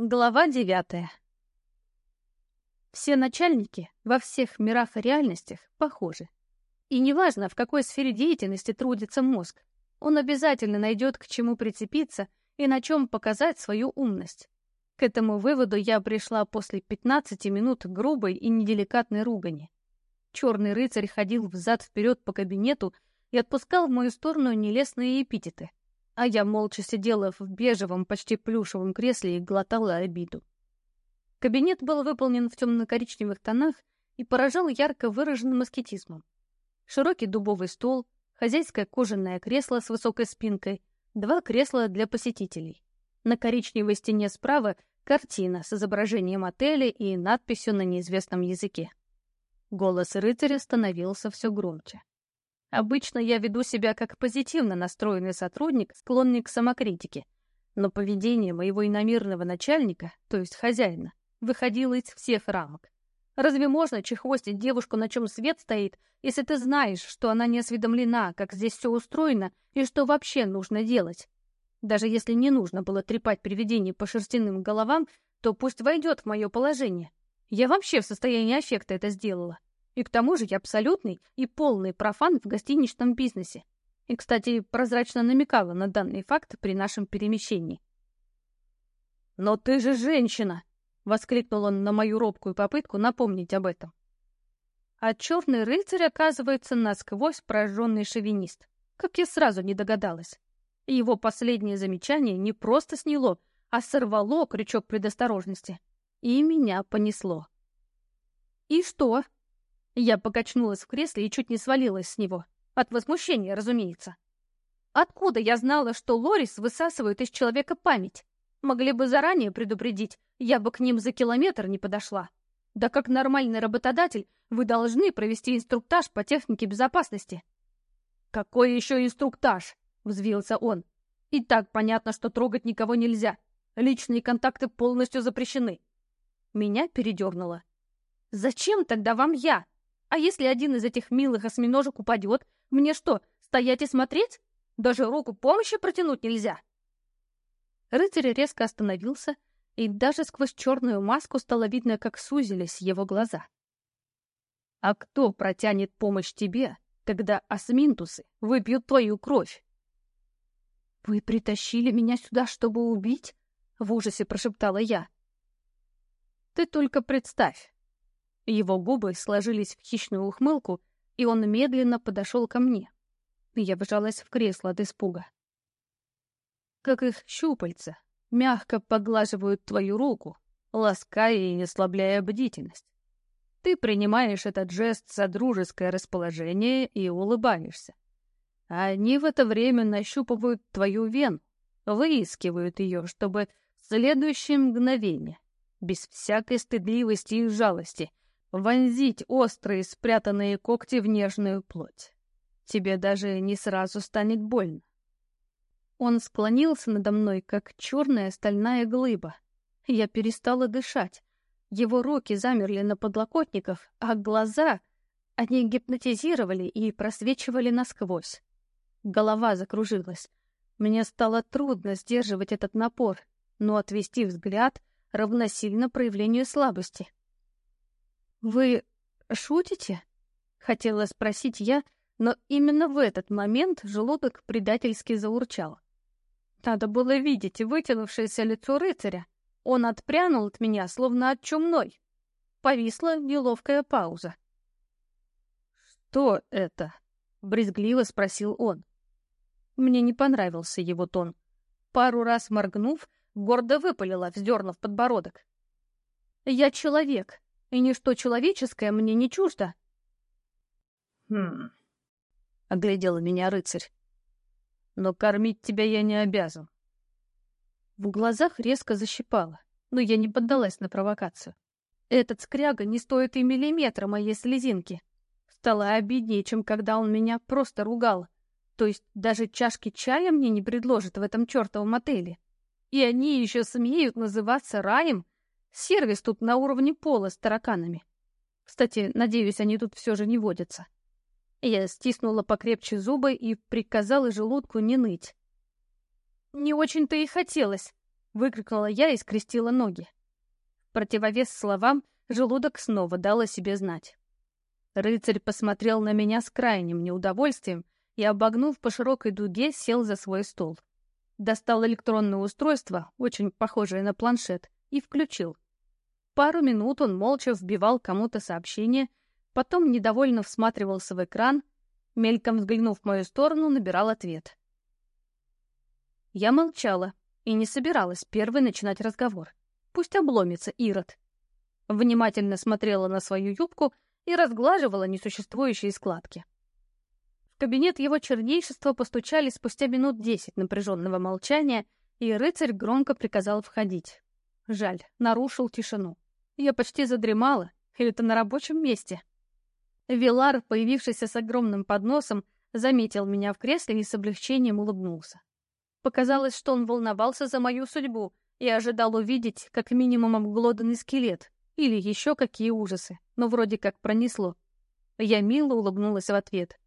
Глава девятая. Все начальники во всех мирах и реальностях похожи. И неважно, в какой сфере деятельности трудится мозг, он обязательно найдет к чему прицепиться и на чем показать свою умность. К этому выводу я пришла после 15 минут грубой и неделикатной ругани. Черный рыцарь ходил взад-вперед по кабинету и отпускал в мою сторону нелестные эпитеты а я молча сидела в бежевом, почти плюшевом кресле и глотала обиду. Кабинет был выполнен в темно-коричневых тонах и поражал ярко выраженным аскетизмом. Широкий дубовый стол, хозяйское кожаное кресло с высокой спинкой, два кресла для посетителей. На коричневой стене справа картина с изображением отеля и надписью на неизвестном языке. Голос рыцаря становился все громче. Обычно я веду себя как позитивно настроенный сотрудник, склонный к самокритике. Но поведение моего иномирного начальника, то есть хозяина, выходило из всех рамок. Разве можно чехвостить девушку, на чем свет стоит, если ты знаешь, что она не осведомлена, как здесь все устроено и что вообще нужно делать? Даже если не нужно было трепать привидений по шерстяным головам, то пусть войдет в мое положение. Я вообще в состоянии аффекта это сделала. И к тому же я абсолютный и полный профан в гостиничном бизнесе. И, кстати, прозрачно намекала на данный факт при нашем перемещении. «Но ты же женщина!» — воскликнул он на мою робкую попытку напомнить об этом. А черный рыцарь, оказывается, насквозь прожженный шовинист. Как я сразу не догадалась. Его последнее замечание не просто сняло, а сорвало крючок предосторожности. И меня понесло. «И что?» Я покачнулась в кресле и чуть не свалилась с него. От возмущения, разумеется. Откуда я знала, что Лорис высасывает из человека память? Могли бы заранее предупредить, я бы к ним за километр не подошла. Да как нормальный работодатель, вы должны провести инструктаж по технике безопасности. Какой еще инструктаж? Взвился он. И так понятно, что трогать никого нельзя. Личные контакты полностью запрещены. Меня передернуло. Зачем тогда вам я? А если один из этих милых осьминожек упадет, мне что, стоять и смотреть? Даже руку помощи протянуть нельзя. Рыцарь резко остановился, и даже сквозь черную маску стало видно, как сузились его глаза. «А кто протянет помощь тебе, когда осминтусы выпьют твою кровь?» «Вы притащили меня сюда, чтобы убить?» — в ужасе прошептала я. «Ты только представь, его губы сложились в хищную ухмылку, и он медленно подошел ко мне. Я вжалась в кресло от испуга. Как их щупальца мягко поглаживают твою руку, лаская и ослабляя бдительность. Ты принимаешь этот жест за дружеское расположение и улыбаешься. Они в это время нащупывают твою вену, выискивают ее, чтобы в следующее мгновение, без всякой стыдливости и жалости, вонзить острые спрятанные когти в нежную плоть. Тебе даже не сразу станет больно. Он склонился надо мной, как черная стальная глыба. Я перестала дышать. Его руки замерли на подлокотниках, а глаза... Они гипнотизировали и просвечивали насквозь. Голова закружилась. Мне стало трудно сдерживать этот напор, но отвести взгляд равносильно проявлению слабости. «Вы шутите?» — хотела спросить я, но именно в этот момент желудок предательски заурчал. Надо было видеть вытянувшееся лицо рыцаря. Он отпрянул от меня, словно от чумной. Повисла неловкая пауза. «Что это?» — брезгливо спросил он. Мне не понравился его тон. Пару раз моргнув, гордо выпалила, вздернув подбородок. «Я человек, и ничто человеческое мне не чуждо. «Хм...» — оглядел меня рыцарь. «Но кормить тебя я не обязан». В глазах резко защипало, но я не поддалась на провокацию. Этот скряга не стоит и миллиметра моей слезинки. Стало обиднее, чем когда он меня просто ругал. То есть даже чашки чая мне не предложат в этом чертовом отеле. И они еще смеют называться раем — Сервис тут на уровне пола с тараканами. Кстати, надеюсь, они тут все же не водятся. Я стиснула покрепче зубы и приказала желудку не ныть. «Не очень-то и хотелось», — выкрикнула я и скрестила ноги. Противовес словам желудок снова дал о себе знать. Рыцарь посмотрел на меня с крайним неудовольствием и, обогнув по широкой дуге, сел за свой стол. Достал электронное устройство, очень похожее на планшет, и включил. Пару минут он молча вбивал кому-то сообщение, потом недовольно всматривался в экран, мельком взглянув в мою сторону, набирал ответ. Я молчала и не собиралась первой начинать разговор. Пусть обломится Ирод. Внимательно смотрела на свою юбку и разглаживала несуществующие складки. В кабинет его чернейшества постучали спустя минут десять напряженного молчания, и рыцарь громко приказал входить. Жаль, нарушил тишину. Я почти задремала, или это на рабочем месте. Вилар, появившийся с огромным подносом, заметил меня в кресле и с облегчением улыбнулся. Показалось, что он волновался за мою судьбу и ожидал увидеть как минимум обглоданный скелет или еще какие ужасы, но вроде как пронесло. Я мило улыбнулась в ответ.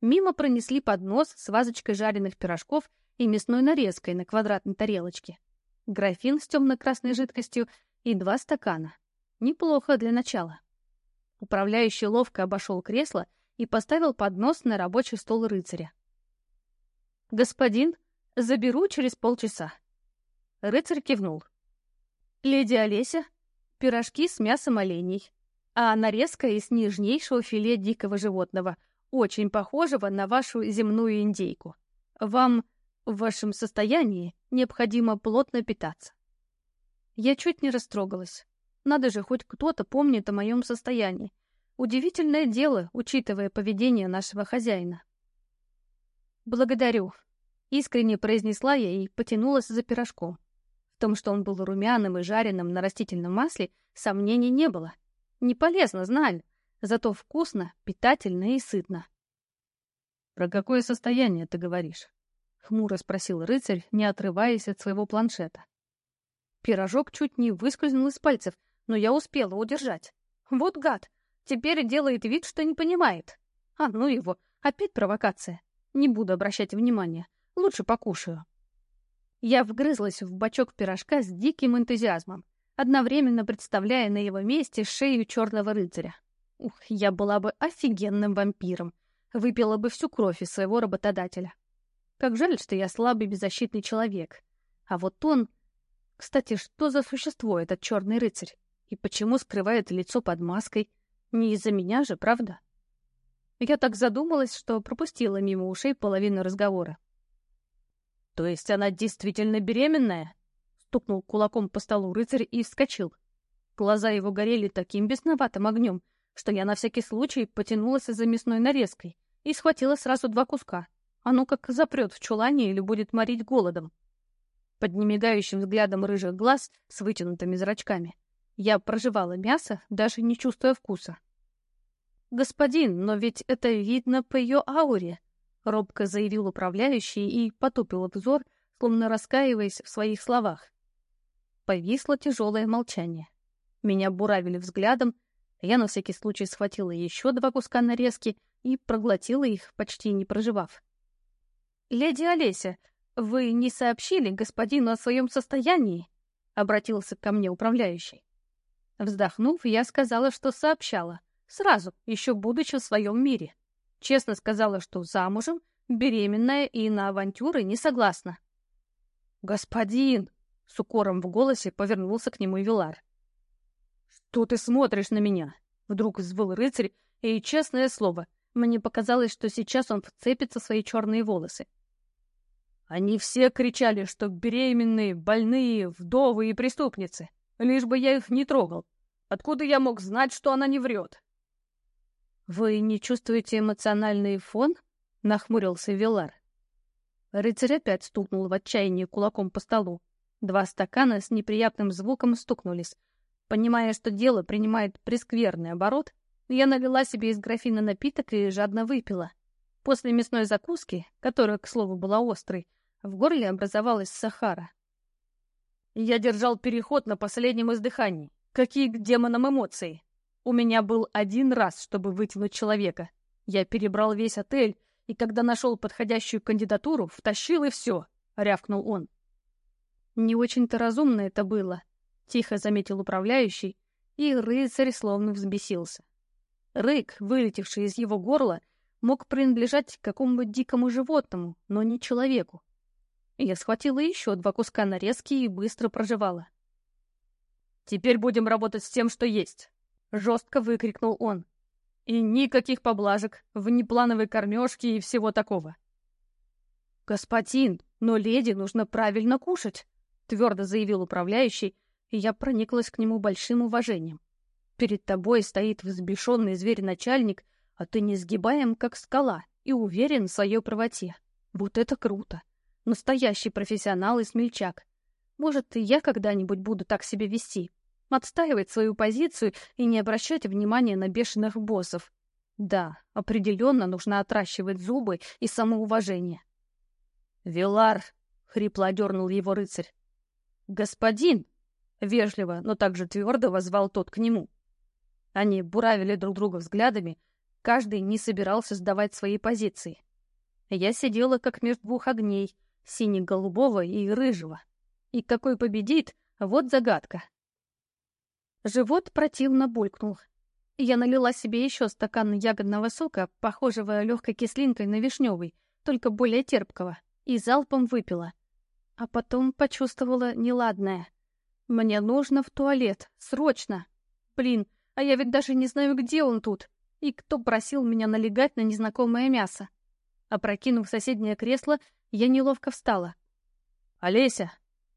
Мимо пронесли поднос с вазочкой жареных пирожков и мясной нарезкой на квадратной тарелочке. Графин с темно-красной жидкостью и два стакана. Неплохо для начала. Управляющий ловко обошел кресло и поставил поднос на рабочий стол рыцаря. «Господин, заберу через полчаса». Рыцарь кивнул. «Леди Олеся, пирожки с мясом оленей, а нарезка из нежнейшего филе дикого животного, очень похожего на вашу земную индейку. Вам в вашем состоянии необходимо плотно питаться». Я чуть не растрогалась. Надо же, хоть кто-то помнит о моем состоянии. Удивительное дело, учитывая поведение нашего хозяина. «Благодарю», — искренне произнесла я и потянулась за пирожком. В том, что он был румяным и жареным на растительном масле, сомнений не было. Не полезно, знали, зато вкусно, питательно и сытно. «Про какое состояние ты говоришь?» — хмуро спросил рыцарь, не отрываясь от своего планшета. Пирожок чуть не выскользнул из пальцев, но я успела удержать. Вот гад, теперь делает вид, что не понимает. А ну его, опять провокация. Не буду обращать внимания, лучше покушаю. Я вгрызлась в бочок пирожка с диким энтузиазмом, одновременно представляя на его месте шею черного рыцаря. Ух, я была бы офигенным вампиром, выпила бы всю кровь из своего работодателя. Как жаль, что я слабый беззащитный человек. А вот он кстати, что за существо этот черный рыцарь? И почему скрывает лицо под маской? Не из-за меня же, правда? Я так задумалась, что пропустила мимо ушей половину разговора. «То есть она действительно беременная?» Стукнул кулаком по столу рыцарь и вскочил. Глаза его горели таким бесноватым огнем, что я на всякий случай потянулась за мясной нарезкой и схватила сразу два куска. А ну как запрет в чулане или будет морить голодом под немигающим взглядом рыжих глаз с вытянутыми зрачками. Я проживала мясо, даже не чувствуя вкуса. «Господин, но ведь это видно по ее ауре», — робко заявил управляющий и потупил взор, словно раскаиваясь в своих словах. Повисло тяжелое молчание. Меня буравили взглядом, я на всякий случай схватила еще два куска нарезки и проглотила их, почти не проживав. «Леди Олеся, «Вы не сообщили господину о своем состоянии?» — обратился ко мне управляющий. Вздохнув, я сказала, что сообщала. Сразу, еще будучи в своем мире. Честно сказала, что замужем, беременная и на авантюры не согласна. «Господин!» — с укором в голосе повернулся к нему Вилар. «Что ты смотришь на меня?» — вдруг взвыл рыцарь, и, честное слово, мне показалось, что сейчас он вцепится в свои черные волосы. Они все кричали, что беременные, больные, вдовы и преступницы. Лишь бы я их не трогал. Откуда я мог знать, что она не врет? «Вы не чувствуете эмоциональный фон?» — нахмурился Вилар. Рыцарь опять стукнул в отчаянии кулаком по столу. Два стакана с неприятным звуком стукнулись. Понимая, что дело принимает прескверный оборот, я налила себе из графина напиток и жадно выпила. После мясной закуски, которая, к слову, была острой, в горле образовалась сахара. Я держал переход на последнем издыхании. Какие к демонам эмоции? У меня был один раз, чтобы вытянуть человека. Я перебрал весь отель, и когда нашел подходящую кандидатуру, втащил и все, — рявкнул он. Не очень-то разумно это было, тихо заметил управляющий, и рыцарь словно взбесился. Рык, вылетевший из его горла, мог принадлежать какому-то дикому животному, но не человеку. Я схватила еще два куска нарезки и быстро проживала. «Теперь будем работать с тем, что есть!» — жестко выкрикнул он. «И никаких поблажек, внеплановой кормежки и всего такого!» «Господин, но леди нужно правильно кушать!» — твердо заявил управляющий, и я прониклась к нему большим уважением. Перед тобой стоит взбешенный зверь-начальник, а ты не сгибаем, как скала, и уверен в своей правоте. Вот это круто! Настоящий профессионал и смельчак. Может, и я когда-нибудь буду так себя вести. Отстаивать свою позицию и не обращать внимания на бешеных боссов. Да, определенно нужно отращивать зубы и самоуважение. «Вилар!» — хрипло одернул его рыцарь. «Господин!» — вежливо, но также твердо возвал тот к нему. Они буравили друг друга взглядами, каждый не собирался сдавать свои позиции. Я сидела как между двух огней, сине-голубого и рыжего. И какой победит, вот загадка. Живот противно булькнул. Я налила себе еще стакан ягодного сока, похожего легкой кислинкой на вишневый, только более терпкого, и залпом выпила. А потом почувствовала неладное. Мне нужно в туалет, срочно. Блин, а я ведь даже не знаю, где он тут. И кто просил меня налегать на незнакомое мясо. Опрокинув соседнее кресло, я неловко встала. «Олеся!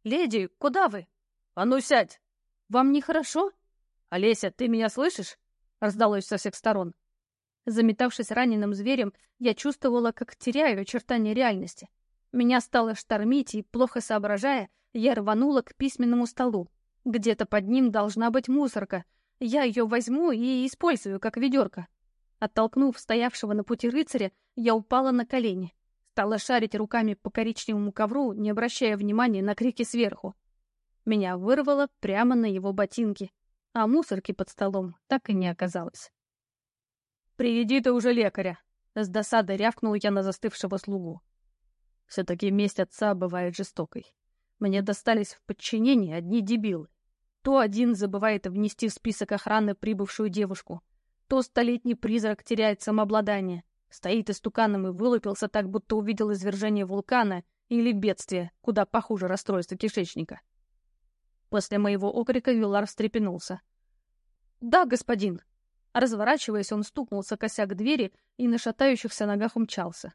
Леди, куда вы? А ну сядь! Вам нехорошо?» «Олеся, ты меня слышишь?» Раздалось со всех сторон. Заметавшись раненым зверем, я чувствовала, как теряю очертания реальности. Меня стало штормить, и, плохо соображая, я рванула к письменному столу. Где-то под ним должна быть мусорка — я ее возьму и использую как ведерко. Оттолкнув стоявшего на пути рыцаря, я упала на колени. Стала шарить руками по коричневому ковру, не обращая внимания на крики сверху. Меня вырвало прямо на его ботинки, а мусорки под столом так и не оказалось. «Приведи ты уже лекаря!» С досадой рявкнул я на застывшего слугу. Все-таки месть отца бывает жестокой. Мне достались в подчинение одни дебилы. То один забывает внести в список охраны прибывшую девушку, то столетний призрак теряет самообладание, стоит истуканом и вылупился так, будто увидел извержение вулкана или бедствие, куда похуже расстройства кишечника. После моего окрика Вилар встрепенулся. «Да, господин!» Разворачиваясь, он стукнулся косяк двери и на шатающихся ногах умчался.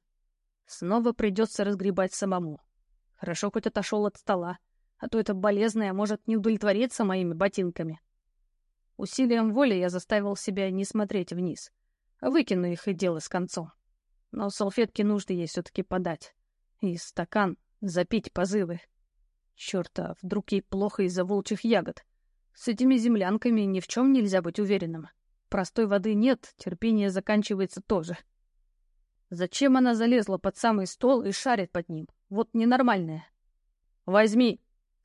Снова придется разгребать самому. Хорошо хоть отошел от стола а то эта болезная может не удовлетвориться моими ботинками. Усилием воли я заставил себя не смотреть вниз. Выкину их и дело с концом. Но салфетки нужно ей все-таки подать. И стакан запить позывы. Черт, а вдруг ей плохо из-за волчьих ягод? С этими землянками ни в чем нельзя быть уверенным. Простой воды нет, терпение заканчивается тоже. Зачем она залезла под самый стол и шарит под ним? Вот ненормальная. «Возьми!»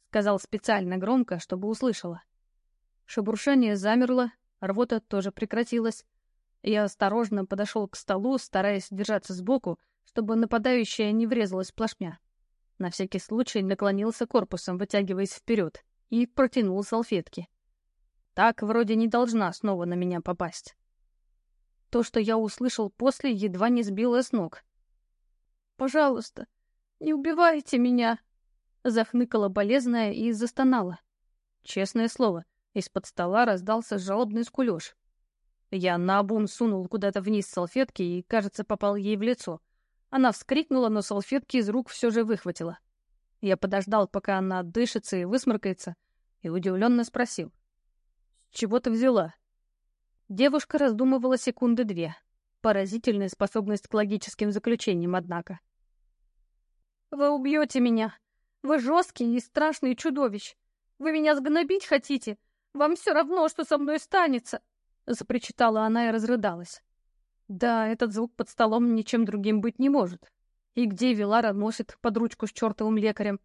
сказал специально громко, чтобы услышала. Шебуршение замерло, рвота тоже прекратилась. Я осторожно подошел к столу, стараясь держаться сбоку, чтобы нападающая не врезалась плашмя. На всякий случай наклонился корпусом, вытягиваясь вперед, и протянул салфетки. Так вроде не должна снова на меня попасть. То, что я услышал после, едва не сбило с ног. «Пожалуйста, не убивайте меня!» Захныкала болезная и застонала. Честное слово, из-под стола раздался жалобный скулёж. Я наобум сунул куда-то вниз салфетки и, кажется, попал ей в лицо. Она вскрикнула, но салфетки из рук все же выхватила. Я подождал, пока она отдышится и высморкается, и удивленно спросил. «С чего ты взяла?» Девушка раздумывала секунды две. Поразительная способность к логическим заключениям, однако. «Вы убьете меня!» Вы жесткий и страшный чудовищ. Вы меня сгнобить хотите? Вам все равно, что со мной станется!» Запричитала она и разрыдалась. Да, этот звук под столом ничем другим быть не может. И где Вилара носит под ручку с чертовым лекарем?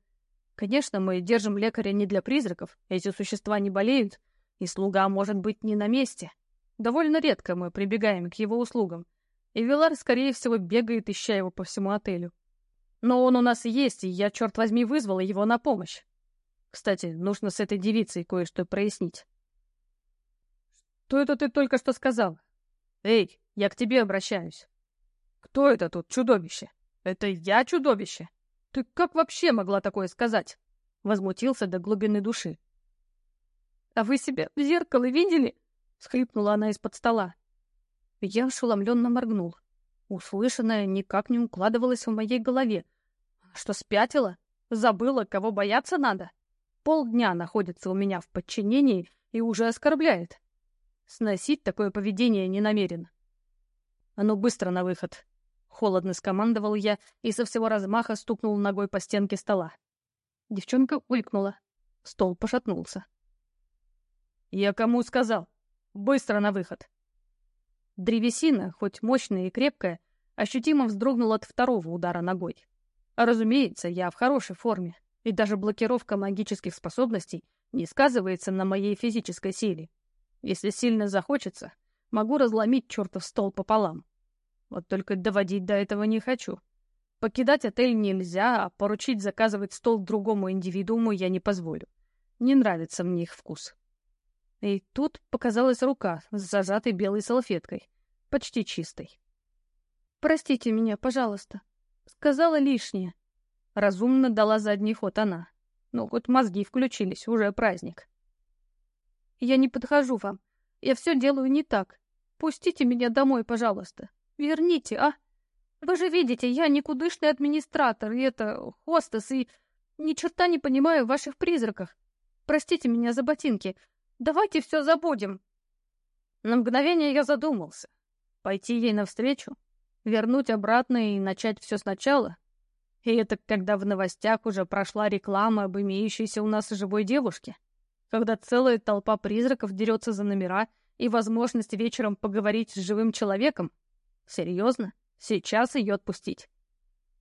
Конечно, мы держим лекаря не для призраков, эти существа не болеют, и слуга может быть не на месте. Довольно редко мы прибегаем к его услугам, и Вилар, скорее всего, бегает, ища его по всему отелю. Но он у нас есть, и я, черт возьми, вызвала его на помощь. Кстати, нужно с этой девицей кое-что прояснить. Что это ты только что сказал? Эй, я к тебе обращаюсь. Кто это тут чудовище? Это я чудовище? Ты как вообще могла такое сказать? Возмутился до глубины души. А вы себя в зеркало видели? Схлипнула она из-под стола. Я ошеломленно моргнул. Услышанное никак не укладывалось в моей голове. Что, спятила? Забыла, кого бояться надо? Полдня находится у меня в подчинении и уже оскорбляет. Сносить такое поведение не намерен. А ну быстро на выход. Холодно скомандовал я и со всего размаха стукнул ногой по стенке стола. Девчонка улькнула. Стол пошатнулся. «Я кому сказал? Быстро на выход!» Древесина, хоть мощная и крепкая, ощутимо вздрогнула от второго удара ногой. разумеется, я в хорошей форме, и даже блокировка магических способностей не сказывается на моей физической силе. Если сильно захочется, могу разломить чертов стол пополам. Вот только доводить до этого не хочу. Покидать отель нельзя, а поручить заказывать стол другому индивидууму я не позволю. Не нравится мне их вкус. И тут показалась рука с зажатой белой салфеткой, почти чистой. «Простите меня, пожалуйста. Сказала лишнее». Разумно дала задний ход она. Ну, хоть мозги включились, уже праздник. «Я не подхожу вам. Я все делаю не так. Пустите меня домой, пожалуйста. Верните, а? Вы же видите, я никудышный администратор, и это хостес, и ни черта не понимаю в ваших призраках. Простите меня за ботинки. Давайте все забудем. На мгновение я задумался. Пойти ей навстречу, вернуть обратно и начать все сначала. И это когда в новостях уже прошла реклама об имеющейся у нас живой девушке. Когда целая толпа призраков дерется за номера и возможность вечером поговорить с живым человеком. Серьезно? Сейчас ее отпустить?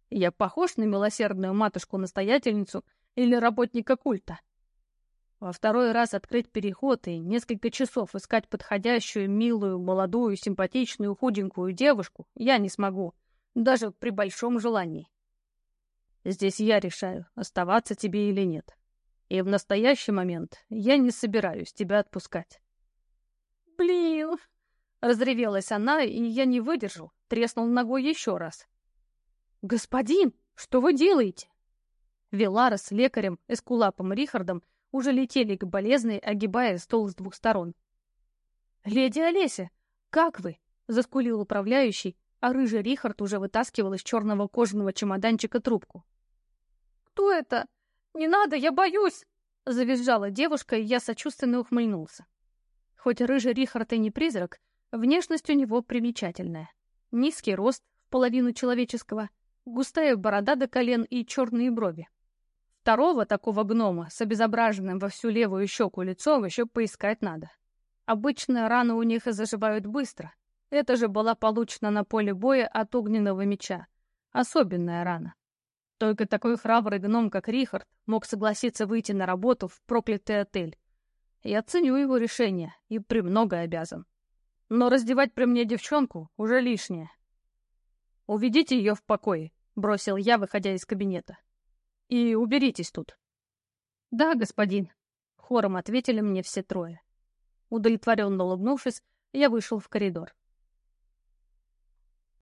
Я похож на милосердную матушку-настоятельницу или работника культа? Во второй раз открыть переход и несколько часов искать подходящую, милую, молодую, симпатичную, худенькую девушку я не смогу, даже при большом желании. Здесь я решаю, оставаться тебе или нет. И в настоящий момент я не собираюсь тебя отпускать. Блин, Разревелась она, и я не выдержал, треснул ногой еще раз. «Господин, что вы делаете?» Велара с лекарем, эскулапом Рихардом уже летели к болезной, огибая стол с двух сторон. «Леди Олеся, как вы?» — заскулил управляющий, а рыжий Рихард уже вытаскивал из черного кожаного чемоданчика трубку. «Кто это? Не надо, я боюсь!» — завизжала девушка, и я сочувственно ухмыльнулся. Хоть рыжий Рихард и не призрак, Внешность у него примечательная. Низкий рост, в половину человеческого, густая борода до колен и черные брови. Второго такого гнома с обезображенным во всю левую щеку лицом еще поискать надо. Обычно раны у них и заживают быстро. Это же была получена на поле боя от огненного меча. Особенная рана. Только такой храбрый гном, как Рихард, мог согласиться выйти на работу в проклятый отель. Я ценю его решение и премного обязан. Но раздевать при мне девчонку уже лишнее. «Уведите ее в покое», — бросил я, выходя из кабинета. «И уберитесь тут». «Да, господин», — хором ответили мне все трое. Удовлетворенно улыбнувшись, я вышел в коридор.